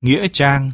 Nghĩa trang.